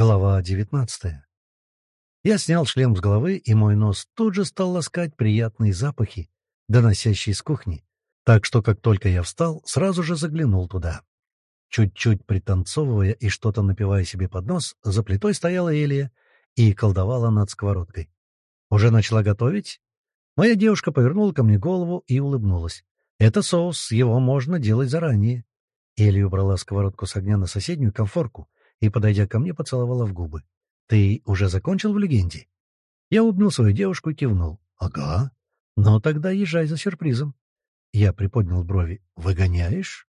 Глава девятнадцатая. Я снял шлем с головы, и мой нос тут же стал ласкать приятные запахи, доносящие с кухни, так что, как только я встал, сразу же заглянул туда. Чуть-чуть пританцовывая и что-то напивая себе под нос, за плитой стояла Элия и колдовала над сковородкой. «Уже начала готовить?» Моя девушка повернула ко мне голову и улыбнулась. «Это соус, его можно делать заранее». Элия убрала сковородку с огня на соседнюю комфорку — и, подойдя ко мне, поцеловала в губы. «Ты уже закончил в легенде?» Я обнял свою девушку и кивнул. «Ага. Ну тогда езжай за сюрпризом». Я приподнял брови. «Выгоняешь?»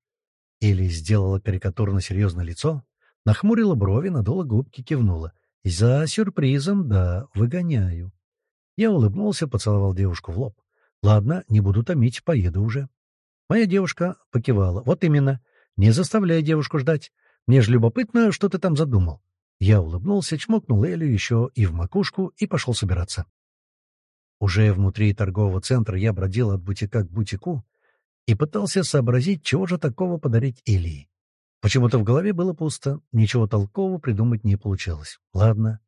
Или сделала карикатурно серьезное лицо, нахмурила брови, надула губки, кивнула. «За сюрпризом, да, выгоняю». Я улыбнулся, поцеловал девушку в лоб. «Ладно, не буду томить, поеду уже». Моя девушка покивала. «Вот именно. Не заставляй девушку ждать. Мне же любопытно, что ты там задумал. Я улыбнулся, чмокнул Элю еще и в макушку и пошел собираться. Уже внутри торгового центра я бродил от бутика к бутику и пытался сообразить, чего же такого подарить Элии. Почему-то в голове было пусто, ничего толкового придумать не получилось. Ладно.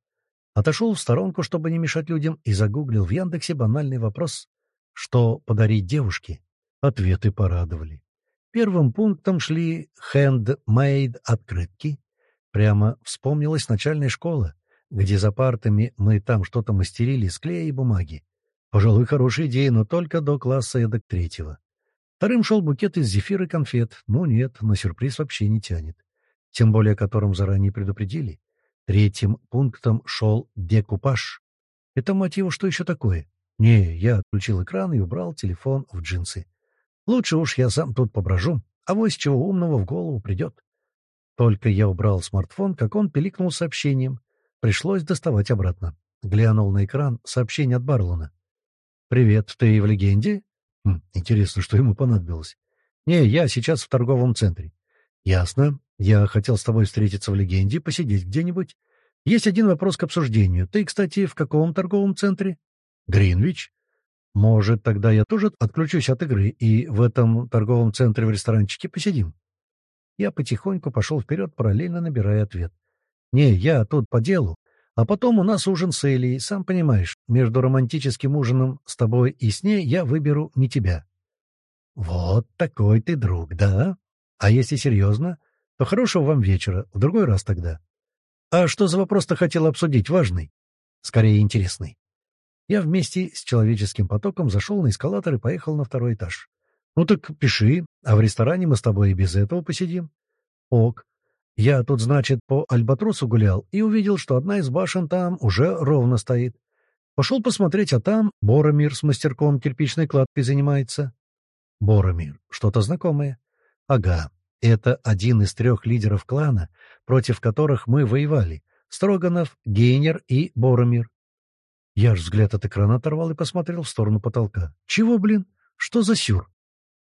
Отошел в сторонку, чтобы не мешать людям, и загуглил в Яндексе банальный вопрос. Что подарить девушке? Ответы порадовали. Первым пунктом шли handmade открытки. Прямо вспомнилась начальная школа, где за партами мы там что-то мастерили из клея и бумаги. Пожалуй, хорошая идея, но только до класса эдак третьего. Вторым шел букет из зефира и конфет. Ну нет, на сюрприз вообще не тянет. Тем более, о котором заранее предупредили. Третьим пунктом шел декупаж. Это, мотив что еще такое? Не, я отключил экран и убрал телефон в джинсы. Лучше уж я сам тут поброжу, а вось чего умного в голову придет. Только я убрал смартфон, как он пиликнул сообщением. Пришлось доставать обратно. Глянул на экран сообщение от Барлона. «Привет, ты в легенде?» хм, «Интересно, что ему понадобилось?» «Не, я сейчас в торговом центре». «Ясно. Я хотел с тобой встретиться в легенде, посидеть где-нибудь. Есть один вопрос к обсуждению. Ты, кстати, в каком торговом центре?» «Гринвич». Может, тогда я тоже отключусь от игры и в этом торговом центре в ресторанчике посидим? Я потихоньку пошел вперед, параллельно набирая ответ. Не, я тут по делу. А потом у нас ужин с Элей, сам понимаешь, между романтическим ужином с тобой и с ней я выберу не тебя. Вот такой ты друг, да? А если серьезно, то хорошего вам вечера, в другой раз тогда. А что за вопрос-то хотел обсудить, важный? Скорее, интересный. Я вместе с человеческим потоком зашел на эскалатор и поехал на второй этаж. «Ну так пиши, а в ресторане мы с тобой и без этого посидим». «Ок. Я тут, значит, по Альбатросу гулял и увидел, что одна из башен там уже ровно стоит. Пошел посмотреть, а там Боромир с мастерком кирпичной кладкой занимается». «Боромир. Что-то знакомое?» «Ага. Это один из трех лидеров клана, против которых мы воевали. Строганов, Гейнер и Боромир. Я ж взгляд от экрана оторвал и посмотрел в сторону потолка. «Чего, блин? Что за сюр?»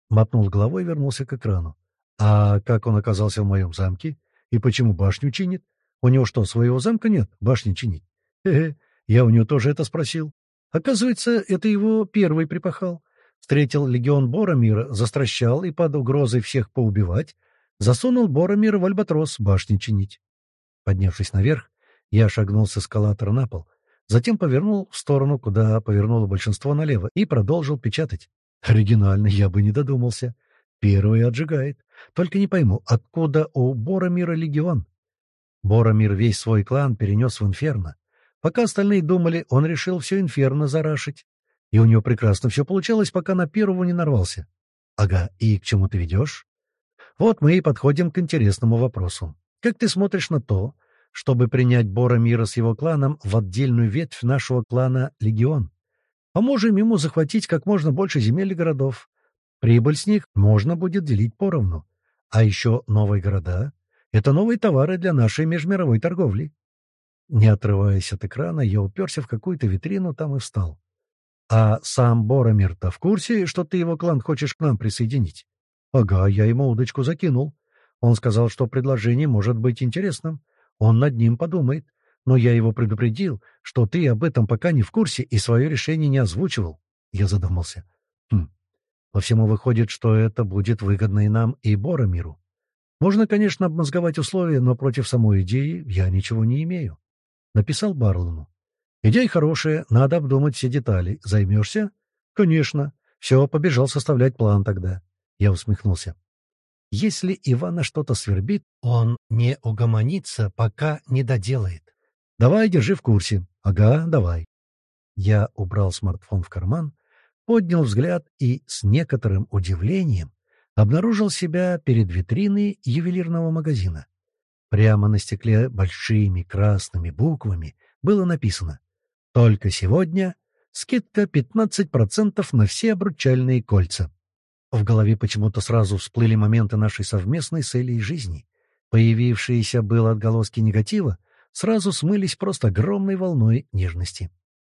Мотнул головой и вернулся к экрану. «А как он оказался в моем замке? И почему башню чинит? У него что, своего замка нет? Башни чинить?» «Хе-хе, я у него тоже это спросил. Оказывается, это его первый припахал. Встретил легион Боромира, застращал и под угрозой всех поубивать, засунул Боромира в альбатрос башни чинить». Поднявшись наверх, я шагнул с эскалатора на пол — Затем повернул в сторону, куда повернуло большинство налево, и продолжил печатать. Оригинально, я бы не додумался. Первый отжигает. Только не пойму, откуда у Боромира легион? Боромир весь свой клан перенес в Инферно. Пока остальные думали, он решил все Инферно зарашить. И у него прекрасно все получалось, пока на первого не нарвался. Ага, и к чему ты ведешь? Вот мы и подходим к интересному вопросу. Как ты смотришь на то, чтобы принять Боромира с его кланом в отдельную ветвь нашего клана «Легион». Поможем ему захватить как можно больше земель и городов. Прибыль с них можно будет делить поровну. А еще новые города — это новые товары для нашей межмировой торговли. Не отрываясь от экрана, я уперся в какую-то витрину, там и встал. «А сам Боромир-то в курсе, что ты его клан хочешь к нам присоединить?» «Ага, я ему удочку закинул. Он сказал, что предложение может быть интересным. Он над ним подумает. Но я его предупредил, что ты об этом пока не в курсе и свое решение не озвучивал. Я задумался. Хм. По всему выходит, что это будет выгодно и нам, и Боромиру. Можно, конечно, обмозговать условия, но против самой идеи я ничего не имею. Написал Барлону. Идея хорошая, надо обдумать все детали. Займешься? Конечно. Все, побежал составлять план тогда. Я усмехнулся. Если Ивана что-то свербит, он не угомонится, пока не доделает. Давай, держи в курсе. Ага, давай. Я убрал смартфон в карман, поднял взгляд и с некоторым удивлением обнаружил себя перед витриной ювелирного магазина. Прямо на стекле большими красными буквами было написано «Только сегодня скидка 15% на все обручальные кольца». В голове почему-то сразу всплыли моменты нашей совместной с Элей жизни. Появившиеся было отголоски негатива сразу смылись просто огромной волной нежности.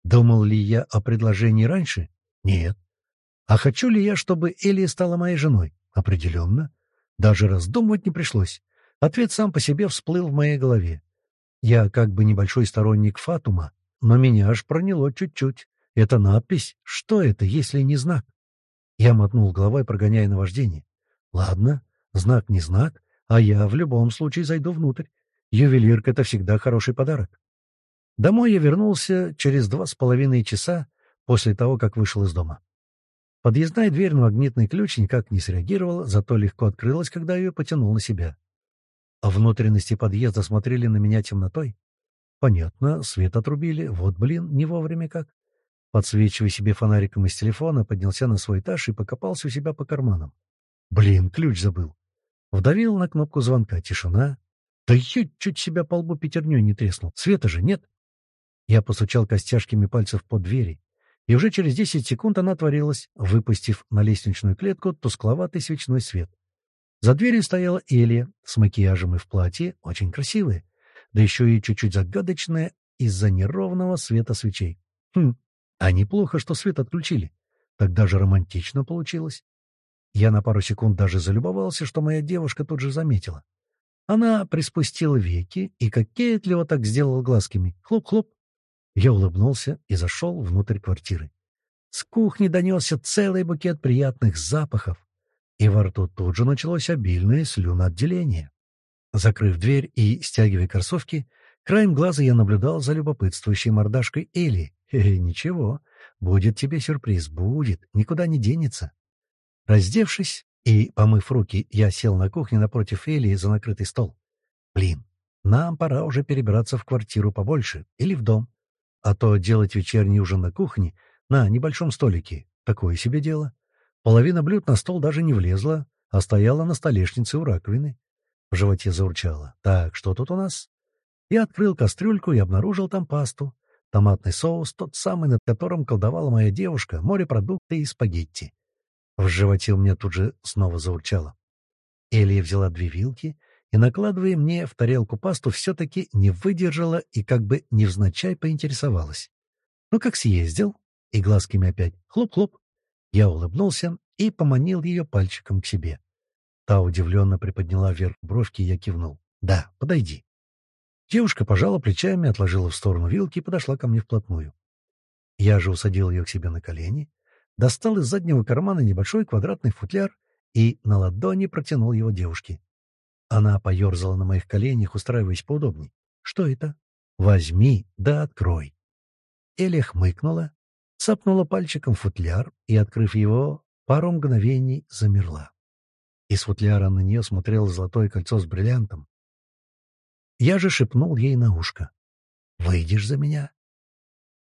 Думал ли я о предложении раньше? Нет. А хочу ли я, чтобы Элия стала моей женой? Определенно. Даже раздумывать не пришлось. Ответ сам по себе всплыл в моей голове. Я как бы небольшой сторонник Фатума, но меня аж проняло чуть-чуть. Это надпись. Что это, если не знак? Я мотнул головой, прогоняя наваждение. Ладно, знак не знак, а я в любом случае зайду внутрь. Ювелирка — это всегда хороший подарок. Домой я вернулся через два с половиной часа после того, как вышел из дома. Подъездная дверь на магнитный ключ никак не среагировала, зато легко открылась, когда ее потянул на себя. А внутренности подъезда смотрели на меня темнотой. Понятно, свет отрубили, вот, блин, не вовремя как. Подсвечивая себе фонариком из телефона, поднялся на свой этаж и покопался у себя по карманам. Блин, ключ забыл. Вдавил на кнопку звонка. Тишина. Да я чуть себя по лбу пятерней не треснул. Света же нет. Я постучал костяшками пальцев по двери и уже через десять секунд она отворилась, выпустив на лестничную клетку тускловатый свечной свет. За дверью стояла Элия с макияжем и в платье, очень красивая, да еще и чуть-чуть загадочная из-за неровного света свечей. Хм, а неплохо, что свет отключили. Так даже романтично получилось. Я на пару секунд даже залюбовался, что моя девушка тут же заметила. Она приспустила веки и кокетливо так сделала глазками. Хлоп-хлоп. Я улыбнулся и зашел внутрь квартиры. С кухни донесся целый букет приятных запахов, и во рту тут же началось обильное слюноотделение. Закрыв дверь и стягивая кроссовки, краем глаза я наблюдал за любопытствующей мордашкой Эли. Хе ничего, будет тебе сюрприз, будет, никуда не денется. Раздевшись и помыв руки, я сел на кухне напротив Эли за накрытый стол. Блин, нам пора уже перебираться в квартиру побольше или в дом. А то делать вечерний ужин на кухне, на небольшом столике, такое себе дело. Половина блюд на стол даже не влезла, а стояла на столешнице у раковины. В животе заурчало. «Так, что тут у нас?» Я открыл кастрюльку и обнаружил там пасту. Томатный соус, тот самый, над которым колдовала моя девушка, морепродукты и спагетти. В животе у меня тут же снова заурчало. Элия взяла две вилки и, накладывая мне в тарелку пасту, все-таки не выдержала и как бы невзначай поинтересовалась. «Ну как съездил?» И глазками опять «хлоп-хлоп». Я улыбнулся и поманил ее пальчиком к себе. Та удивленно приподняла вверх бровки, и я кивнул. «Да, подойди». Девушка пожала плечами, отложила в сторону вилки и подошла ко мне вплотную. Я же усадил ее к себе на колени, достал из заднего кармана небольшой квадратный футляр и на ладони протянул его девушке. Она поерзала на моих коленях, устраиваясь поудобней. «Что это?» «Возьми, да открой». Эля хмыкнула, цапнула пальчиком футляр и, открыв его, пару мгновений замерла. Из футляра на нее смотрело золотое кольцо с бриллиантом. Я же шепнул ей на ушко. «Выйдешь за меня?»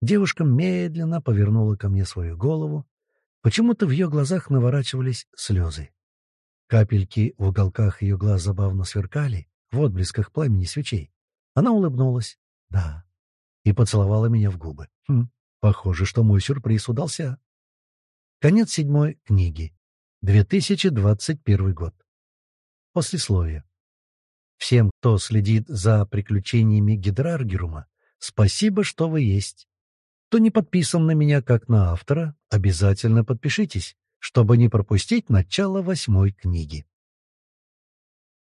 Девушка медленно повернула ко мне свою голову. Почему-то в ее глазах наворачивались слезы. Капельки в уголках ее глаз забавно сверкали, в отблесках пламени свечей. Она улыбнулась. «Да». И поцеловала меня в губы. Хм, похоже, что мой сюрприз удался. Конец седьмой книги. 2021 год. Послесловие. Всем, кто следит за приключениями Гидраргерума, спасибо, что вы есть. Кто не подписан на меня как на автора, обязательно подпишитесь чтобы не пропустить начало восьмой книги.